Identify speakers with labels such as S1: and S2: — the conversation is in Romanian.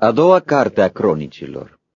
S1: A doua carte a cronicilor.